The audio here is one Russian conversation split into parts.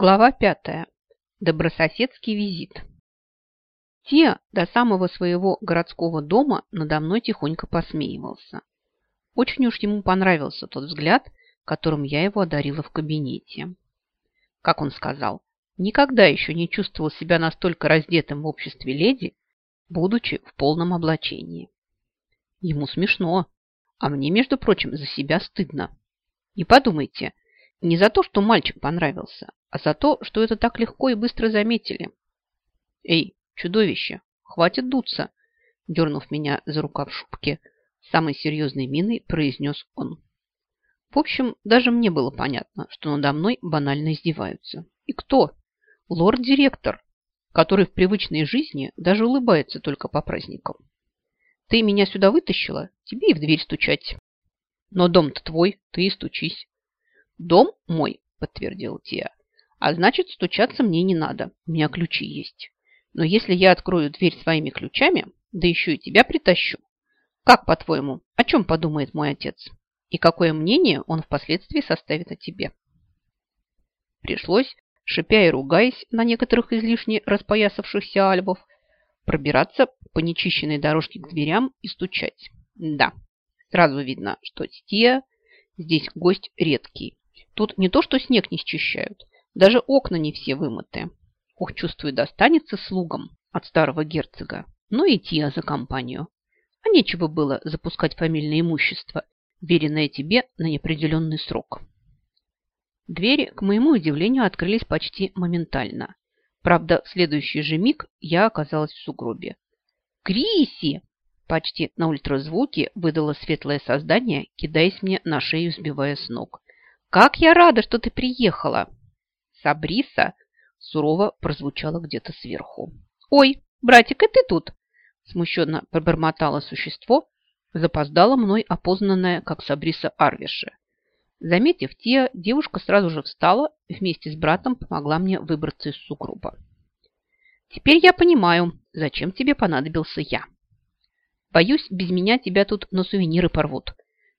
Глава пятая. Добрососедский визит. Те до самого своего городского дома надо мной тихонько посмеивался. Очень уж ему понравился тот взгляд, которым я его одарила в кабинете. Как он сказал, никогда еще не чувствовал себя настолько раздетым в обществе леди, будучи в полном облачении. Ему смешно, а мне, между прочим, за себя стыдно. Не подумайте, не за то, что мальчик понравился, а за то, что это так легко и быстро заметили. Эй, чудовище, хватит дуться, дернув меня за рукав шубки, самой серьезной миной произнес он. В общем, даже мне было понятно, что надо мной банально издеваются. И кто? Лорд-директор, который в привычной жизни даже улыбается только по праздникам. Ты меня сюда вытащила, тебе и в дверь стучать. Но дом-то твой, ты и стучись. Дом мой, подтвердил Тия. А значит, стучаться мне не надо, у меня ключи есть. Но если я открою дверь своими ключами, да еще и тебя притащу, как, по-твоему, о чем подумает мой отец? И какое мнение он впоследствии составит о тебе? Пришлось, шипя и ругаясь на некоторых излишне распоясавшихся альбов, пробираться по нечищенной дорожке к дверям и стучать. Да, сразу видно, что Тия здесь гость редкий. Тут не то, что снег не счищают, даже окна не все вымыты. Ох, чувствую, достанется слугам от старого герцога. Ну и Тия за компанию. А нечего было запускать фамильное имущество, веренное тебе на неопределенный срок. Двери, к моему удивлению, открылись почти моментально. Правда, в следующий же миг я оказалась в сугробе. «Криси!» Почти на ультразвуке выдало светлое создание, кидаясь мне на шею, сбивая с ног. «Как я рада, что ты приехала!» Сабриса сурово прозвучало где-то сверху. «Ой, братик, и ты тут?» Смущенно пробормотало существо, запоздало мной опознанное, как Сабриса Арвиши. Заметив Тия, девушка сразу же встала и вместе с братом помогла мне выбраться из сугроба. «Теперь я понимаю, зачем тебе понадобился я. Боюсь, без меня тебя тут на сувениры порвут»,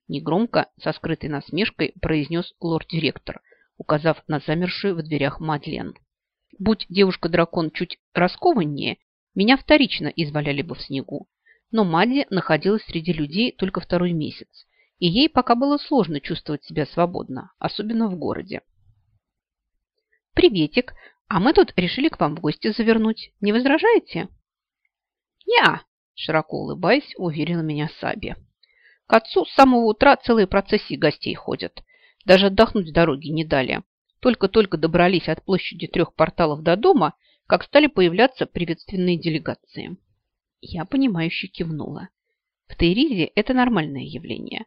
негромко, со скрытой насмешкой произнес лорд-директор, указав на замершую в дверях Мадлен. Будь девушка-дракон чуть раскованнее, меня вторично изваляли бы в снегу. Но Мадди находилась среди людей только второй месяц, и ей пока было сложно чувствовать себя свободно, особенно в городе. «Приветик, а мы тут решили к вам в гости завернуть. Не возражаете?» «Я!» – широко улыбаясь, уверила меня Саби. «К отцу с самого утра целые процессии гостей ходят. Даже отдохнуть с дороги не дали. Только-только добрались от площади трех порталов до дома, как стали появляться приветственные делегации. Я, понимающе кивнула. В Тейризе это нормальное явление.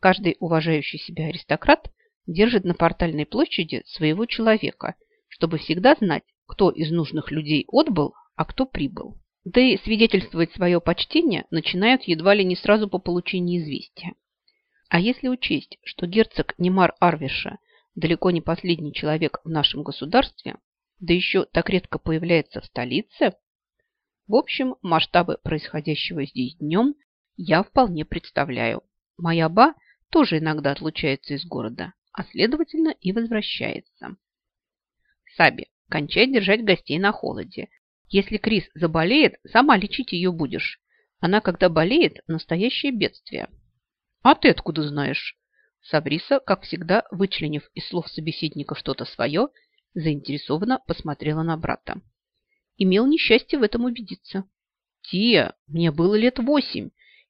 Каждый уважающий себя аристократ держит на портальной площади своего человека, чтобы всегда знать, кто из нужных людей отбыл, а кто прибыл. Да и свидетельствовать свое почтение начинают едва ли не сразу по получении известия. А если учесть, что герцог Немар Арвиша далеко не последний человек в нашем государстве, да еще так редко появляется в столице, в общем, масштабы происходящего здесь днем я вполне представляю. Моя ба тоже иногда отлучается из города, а следовательно и возвращается. Саби, кончай держать гостей на холоде. Если Крис заболеет, сама лечить ее будешь. Она, когда болеет, настоящее бедствие. «А ты откуда знаешь?» Сабриса, как всегда, вычленив из слов собеседника что-то свое, заинтересованно посмотрела на брата. Имел несчастье в этом убедиться. «Тия, мне было лет восемь,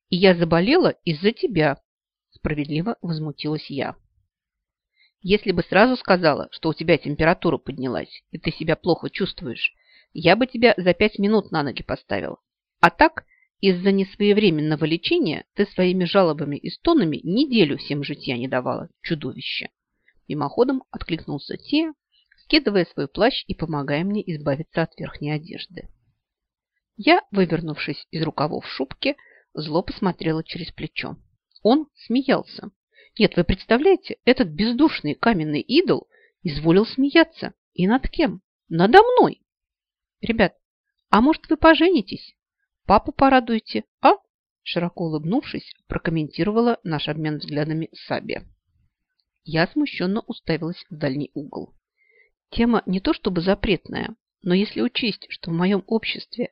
и я заболела из-за тебя», справедливо возмутилась я. «Если бы сразу сказала, что у тебя температура поднялась, и ты себя плохо чувствуешь, я бы тебя за пять минут на ноги поставил. А так из-за несвоевременного лечения ты своими жалобами и стонами неделю всем житья не давала, чудовище. Мимоходом откликнулся Те, скидывая свой плащ и помогая мне избавиться от верхней одежды. Я, вывернувшись из рукавов шубки, зло посмотрела через плечо. Он смеялся. Нет, вы представляете, этот бездушный каменный идол изволил смеяться. И над кем? Надо мной. Ребят, а может вы поженитесь? Папу порадуйте, а?» Широко улыбнувшись, прокомментировала наш обмен взглядами Саби. Я смущенно уставилась в дальний угол. Тема не то чтобы запретная, но если учесть, что в моем обществе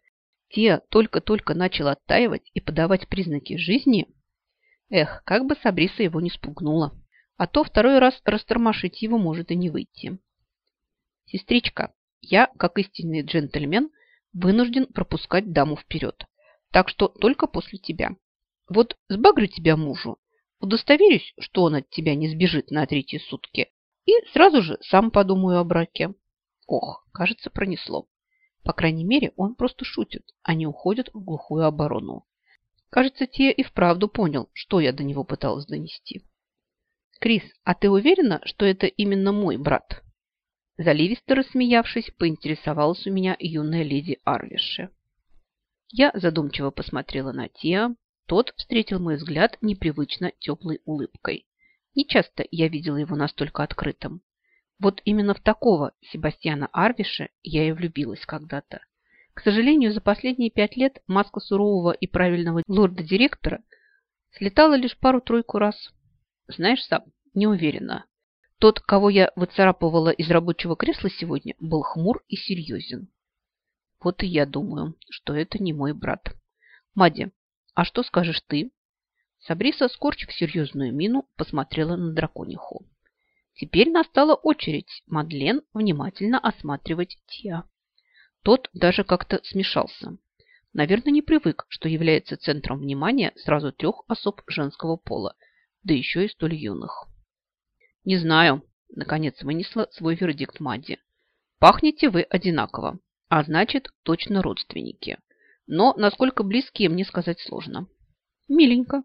те только-только начал оттаивать и подавать признаки жизни, эх, как бы Сабриса его не спугнула. А то второй раз растормошить его может и не выйти. Сестричка, я, как истинный джентльмен, вынужден пропускать даму вперед. Так что только после тебя. Вот сбагрю тебя мужу, удостоверюсь, что он от тебя не сбежит на третьи сутки, и сразу же сам подумаю о браке. Ох, кажется, пронесло. По крайней мере, он просто шутит, а не уходит в глухую оборону. Кажется, Тия и вправду понял, что я до него пыталась донести. «Крис, а ты уверена, что это именно мой брат?» Заливисто рассмеявшись, поинтересовалась у меня юная леди Арвиши. Я задумчиво посмотрела на Тиа. Тот встретил мой взгляд непривычно теплой улыбкой. Не часто я видела его настолько открытым. Вот именно в такого Себастьяна Арвиша я и влюбилась когда-то. К сожалению, за последние пять лет маска сурового и правильного лорда-директора слетала лишь пару-тройку раз. Знаешь сам, не уверена. Тот, кого я выцарапывала из рабочего кресла сегодня, был хмур и серьезен. Вот и я думаю, что это не мой брат. Мади, а что скажешь ты? Сабриса, скорчив серьезную мину, посмотрела на дракониху. Теперь настала очередь Мадлен внимательно осматривать Тиа. Тот даже как-то смешался. Наверное, не привык, что является центром внимания сразу трех особ женского пола, да еще и столь юных. «Не знаю», – наконец вынесла свой вердикт Мадди. «Пахнете вы одинаково а значит, точно родственники. Но насколько близкие, мне сказать сложно. Миленько.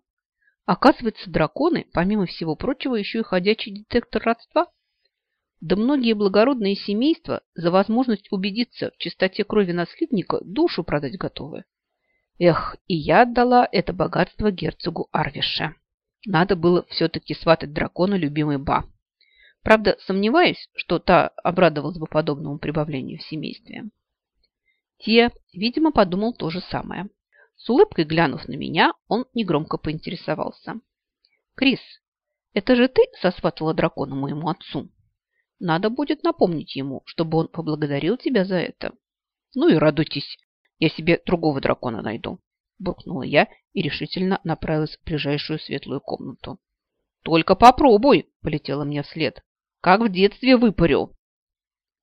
Оказывается, драконы, помимо всего прочего, еще и ходячий детектор родства. Да многие благородные семейства за возможность убедиться в чистоте крови наследника душу продать готовы. Эх, и я отдала это богатство герцогу Арвише. Надо было все-таки сватать дракона любимый Ба. Правда, сомневаюсь, что та обрадовалась бы подобному прибавлению в семействе. Тия, видимо, подумал то же самое. С улыбкой глянув на меня, он негромко поинтересовался. «Крис, это же ты сосватала дракона моему отцу? Надо будет напомнить ему, чтобы он поблагодарил тебя за это». «Ну и радуйтесь, я себе другого дракона найду», буркнула я и решительно направилась в ближайшую светлую комнату. «Только попробуй!» – полетела мне вслед. «Как в детстве выпарю!»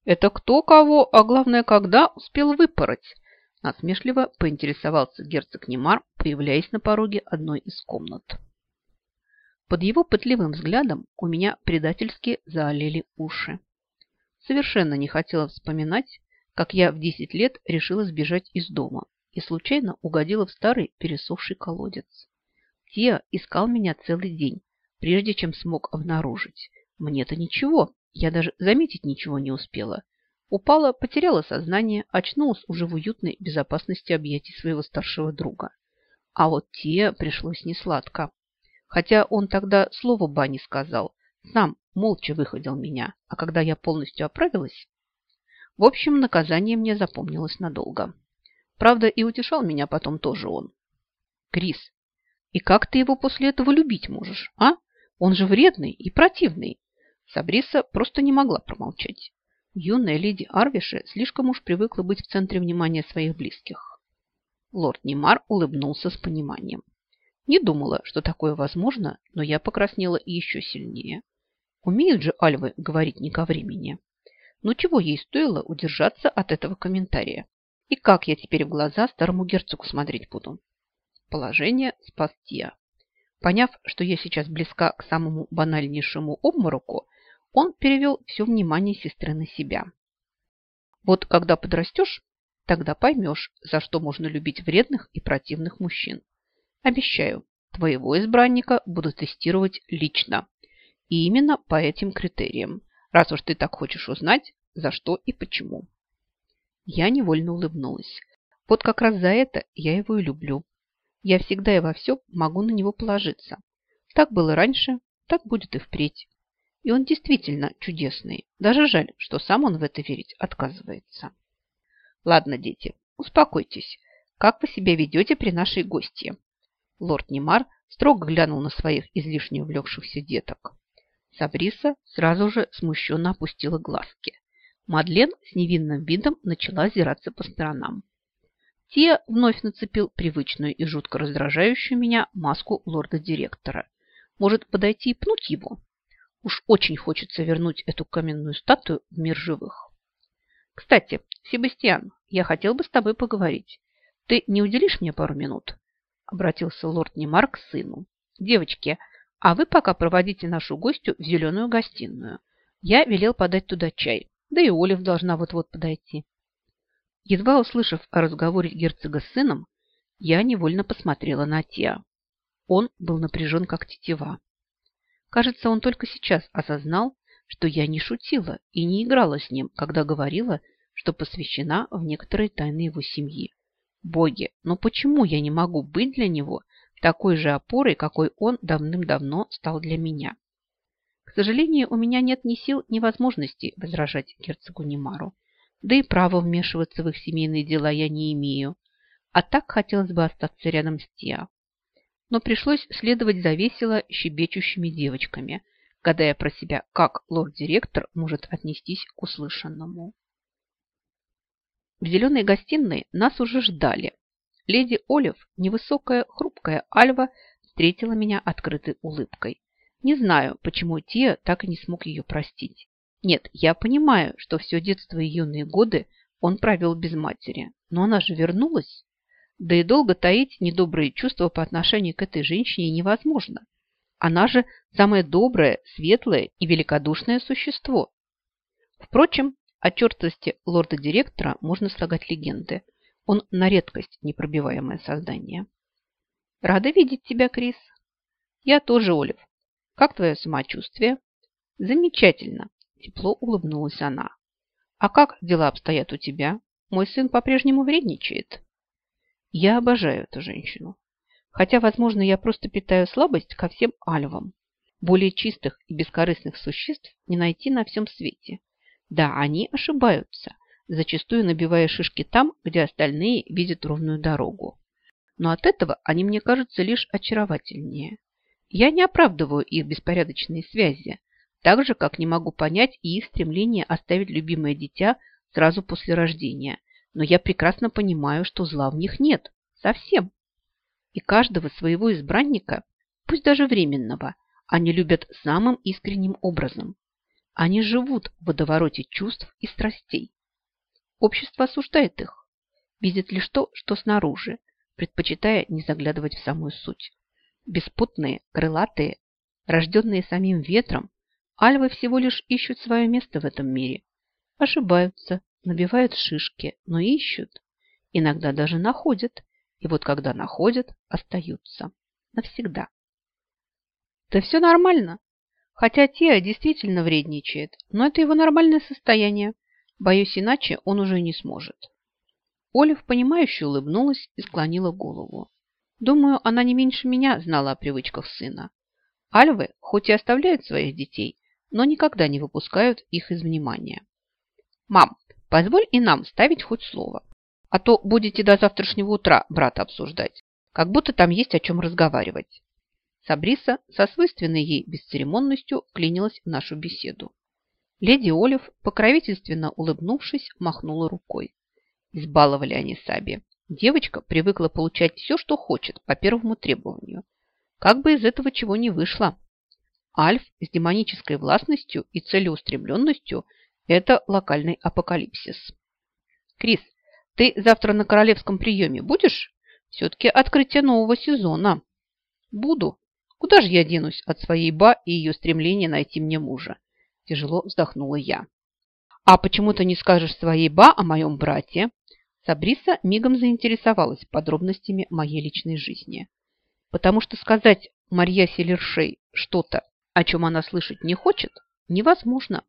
Это кто кого, а главное, когда успел выпороть? Насмешливо поинтересовался герцог Немар, появляясь на пороге одной из комнат. Под его пытливым взглядом у меня предательски заолели уши. Совершенно не хотела вспоминать, как я в 10 лет решила сбежать из дома и случайно угодила в старый пересохший колодец. Тия искал меня целый день, прежде чем смог обнаружить. Мне-то ничего, я даже заметить ничего не успела. Упала, потеряла сознание, очнулась уже в уютной безопасности объятий своего старшего друга. А вот те пришлось несладко. Хотя он тогда слова ба не сказал, сам молча выходил меня, а когда я полностью оправилась... В общем, наказание мне запомнилось надолго. Правда, и утешал меня потом тоже он. Крис, и как ты его после этого любить можешь, а? Он же вредный и противный. Сабриса просто не могла промолчать. Юная леди Арвиши слишком уж привыкла быть в центре внимания своих близких. Лорд Немар улыбнулся с пониманием. Не думала, что такое возможно, но я покраснела еще сильнее. Умеют же альвы говорить не ко времени. Но чего ей стоило удержаться от этого комментария? И как я теперь в глаза старому герцогу смотреть буду? Положение спас Тия. Поняв, что я сейчас близка к самому банальнейшему обмороку, он перевел все внимание сестры на себя. Вот когда подрастешь, тогда поймешь, за что можно любить вредных и противных мужчин. Обещаю, твоего избранника буду тестировать лично. И именно по этим критериям, раз уж ты так хочешь узнать, за что и почему. Я невольно улыбнулась. Вот как раз за это я его и люблю. Я всегда и во всем могу на него положиться. Так было раньше, так будет и впредь. И он действительно чудесный. Даже жаль, что сам он в это верить отказывается. Ладно, дети, успокойтесь. Как вы себя ведете при нашей гостье? Лорд Немар строго глянул на своих излишне увлекшихся деток. Сабриса сразу же смущенно опустила глазки. Мадлен с невинным видом начала озираться по сторонам. Те вновь нацепил привычную и жутко раздражающую меня маску лорда-директора. Может, подойти и пнуть его? Уж очень хочется вернуть эту каменную статую в мир живых. Кстати, Себастьян, я хотел бы с тобой поговорить. Ты не уделишь мне пару минут? Обратился лорд Немар к сыну. Девочки, а вы пока проводите нашу гостью в зеленую гостиную. Я велел подать туда чай. Да и Олив должна вот-вот подойти. Едва услышав о разговоре герцога с сыном, я невольно посмотрела на Теа. Он был напряжен, как тетива. Кажется, он только сейчас осознал, что я не шутила и не играла с ним, когда говорила, что посвящена в некоторые тайны его семьи. Боги, но почему я не могу быть для него такой же опорой, какой он давным-давно стал для меня? К сожалению, у меня нет ни сил, ни возможности возражать герцогу Немару. Да и права вмешиваться в их семейные дела я не имею. А так хотелось бы остаться рядом с Теа но пришлось следовать за весело щебечущими девочками, гадая про себя, как лорд-директор может отнестись к услышанному. В зеленой гостиной нас уже ждали. Леди Олив, невысокая, хрупкая Альва, встретила меня открытой улыбкой. Не знаю, почему Тия так и не смог ее простить. Нет, я понимаю, что все детство и юные годы он провел без матери. Но она же вернулась. Да и долго таить недобрые чувства по отношению к этой женщине невозможно. Она же самое доброе, светлое и великодушное существо. Впрочем, о чертости лорда-директора можно слагать легенды. Он на редкость непробиваемое создание. Рада видеть тебя, Крис. Я тоже, Олив. Как твое самочувствие? Замечательно. Тепло улыбнулась она. А как дела обстоят у тебя? Мой сын по-прежнему вредничает. Я обожаю эту женщину. Хотя, возможно, я просто питаю слабость ко всем альвам. Более чистых и бескорыстных существ не найти на всем свете. Да, они ошибаются, зачастую набивая шишки там, где остальные видят ровную дорогу. Но от этого они мне кажутся лишь очаровательнее. Я не оправдываю их беспорядочные связи, так же, как не могу понять и их стремление оставить любимое дитя сразу после рождения – но я прекрасно понимаю, что зла в них нет. Совсем. И каждого своего избранника, пусть даже временного, они любят самым искренним образом. Они живут в водовороте чувств и страстей. Общество осуждает их, видит лишь то, что снаружи, предпочитая не заглядывать в самую суть. Беспутные, крылатые, рожденные самим ветром, альвы всего лишь ищут свое место в этом мире. Ошибаются, набивают шишки, но ищут. Иногда даже находят. И вот когда находят, остаются. Навсегда. Да все нормально. Хотя Теа действительно вредничает, но это его нормальное состояние. Боюсь, иначе он уже не сможет. Олив, понимающе улыбнулась и склонила голову. Думаю, она не меньше меня знала о привычках сына. Альвы хоть и оставляют своих детей, но никогда не выпускают их из внимания. «Мам, Позволь и нам ставить хоть слово. А то будете до завтрашнего утра брата обсуждать, как будто там есть о чем разговаривать. Сабриса со свойственной ей бесцеремонностью вклинилась в нашу беседу. Леди Олив, покровительственно улыбнувшись, махнула рукой. Избаловали они Саби. Девочка привыкла получать все, что хочет, по первому требованию. Как бы из этого чего не вышло. Альф с демонической властностью и целеустремленностью – это локальный апокалипсис. Крис, ты завтра на королевском приеме будешь? Все-таки открытие нового сезона. Буду. Куда же я денусь от своей ба и ее стремления найти мне мужа? Тяжело вздохнула я. А почему ты не скажешь своей ба о моем брате? Сабриса мигом заинтересовалась подробностями моей личной жизни. Потому что сказать Марья Селершей что-то, о чем она слышать не хочет, невозможно.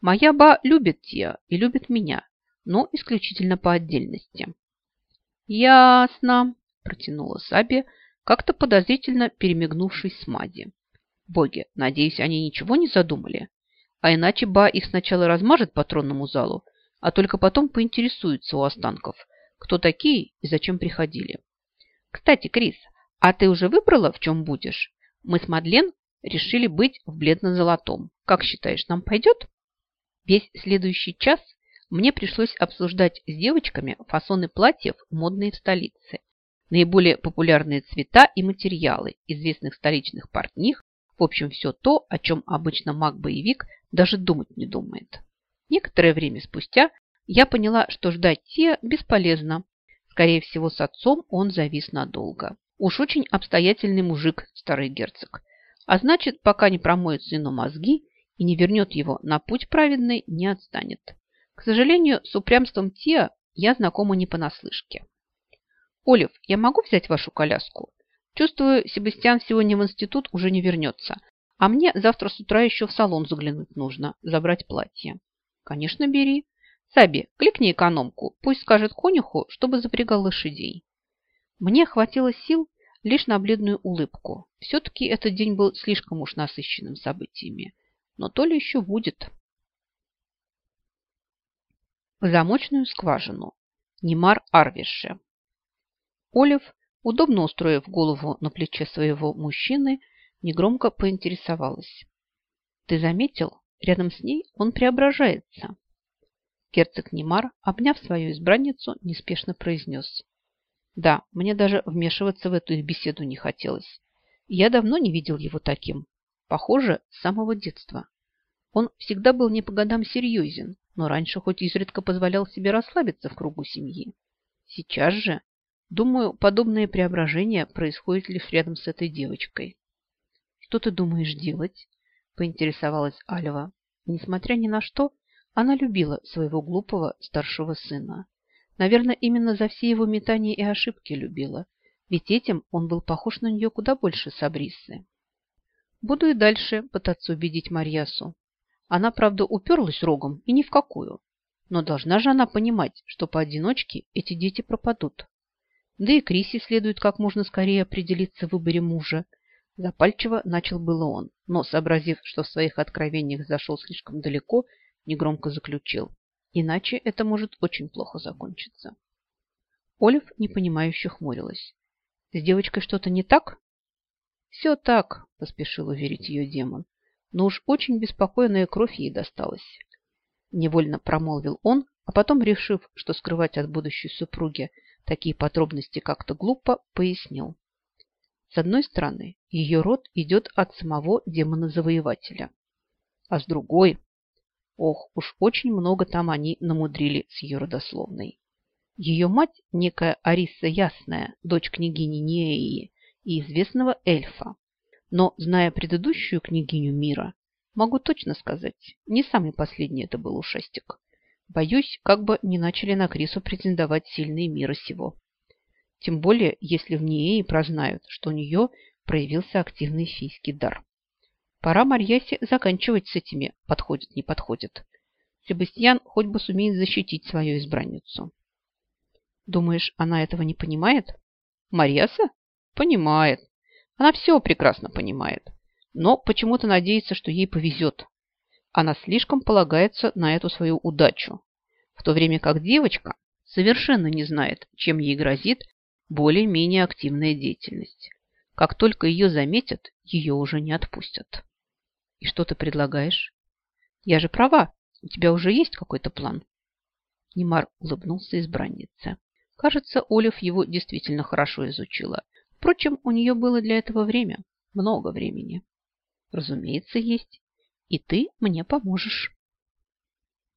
Моя ба любит Тиа и любит меня, но исключительно по отдельности. Ясно, протянула Саби, как-то подозрительно перемигнувшись с Мади. Боги, надеюсь, они ничего не задумали? А иначе ба их сначала размажет по тронному залу, а только потом поинтересуется у останков, кто такие и зачем приходили. Кстати, Крис, а ты уже выбрала, в чем будешь? Мы с Мадлен решили быть в бледно-золотом. Как считаешь, нам пойдет? Весь следующий час мне пришлось обсуждать с девочками фасоны платьев, модные в столице, наиболее популярные цвета и материалы известных столичных портних, в общем, все то, о чем обычно маг-боевик даже думать не думает. Некоторое время спустя я поняла, что ждать Тия бесполезно. Скорее всего, с отцом он завис надолго. Уж очень обстоятельный мужик, старый герцог. А значит, пока не промоет сыну мозги и не вернет его на путь праведный, не отстанет. К сожалению, с упрямством Тиа я знакома не понаслышке. «Олив, я могу взять вашу коляску? Чувствую, Себастьян сегодня в институт уже не вернется, а мне завтра с утра еще в салон заглянуть нужно, забрать платье». «Конечно, бери. Саби, кликни экономку, пусть скажет конюху, чтобы запрягал лошадей». Мне хватило сил лишь на бледную улыбку. Все-таки этот день был слишком уж насыщенным событиями. Но то ли еще будет. В замочную скважину. Немар Арвише. Олив, удобно устроив голову на плече своего мужчины, негромко поинтересовалась. «Ты заметил? Рядом с ней он преображается». Герцог Немар, обняв свою избранницу, неспешно произнес. Да, мне даже вмешиваться в эту их беседу не хотелось. Я давно не видел его таким. Похоже, с самого детства. Он всегда был не по годам серьезен, но раньше хоть изредка позволял себе расслабиться в кругу семьи. Сейчас же, думаю, подобное преображение происходит лишь рядом с этой девочкой. «Что ты думаешь делать?» – поинтересовалась Альва. Несмотря ни на что, она любила своего глупого старшего сына. Наверное, именно за все его метания и ошибки любила, ведь этим он был похож на нее куда больше Сабриссы. Буду и дальше пытаться убедить Марьясу. Она, правда, уперлась рогом и ни в какую. Но должна же она понимать, что поодиночке эти дети пропадут. Да и Крисе следует как можно скорее определиться в выборе мужа. Запальчиво начал было он, но, сообразив, что в своих откровениях зашел слишком далеко, негромко заключил. Иначе это может очень плохо закончиться. Олив непонимающе хмурилась. С девочкой что-то не так? Все так, поспешил уверить ее демон. Но уж очень беспокойная кровь ей досталась. Невольно промолвил он, а потом, решив, что скрывать от будущей супруги такие подробности как-то глупо, пояснил. С одной стороны, ее род идет от самого демона-завоевателя, а с другой Ох, уж очень много там они намудрили с ее родословной. Ее мать, некая Ариса Ясная, дочь княгини Неи и известного эльфа. Но, зная предыдущую княгиню мира, могу точно сказать, не самый последний это был ушастик. Боюсь, как бы не начали на Крису претендовать сильные мира сего. Тем более, если в Неи прознают, что у нее проявился активный фийский дар. Пора Марьясе заканчивать с этими подходит, не подходит. Себастьян хоть бы сумеет защитить свою избранницу. Думаешь, она этого не понимает? Марьяса? Понимает. Она все прекрасно понимает. Но почему-то надеется, что ей повезет. Она слишком полагается на эту свою удачу. В то время как девочка совершенно не знает, чем ей грозит более-менее активная деятельность. Как только ее заметят, ее уже не отпустят. И что ты предлагаешь? Я же права. У тебя уже есть какой-то план? Немар улыбнулся избраннице. Кажется, Олив его действительно хорошо изучила. Впрочем, у нее было для этого время. Много времени. Разумеется, есть. И ты мне поможешь.